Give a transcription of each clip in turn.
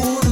Oh.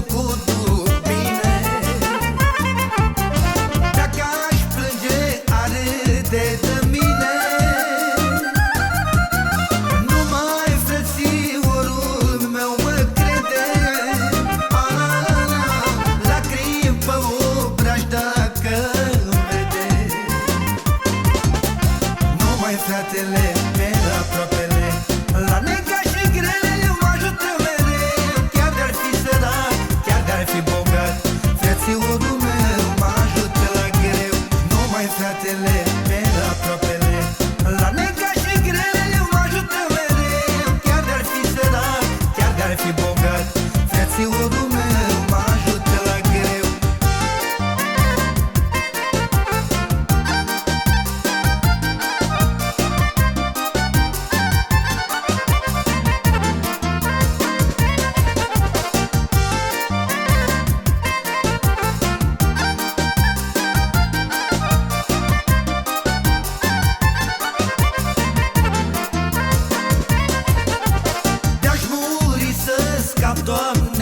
Să scap, Doamne,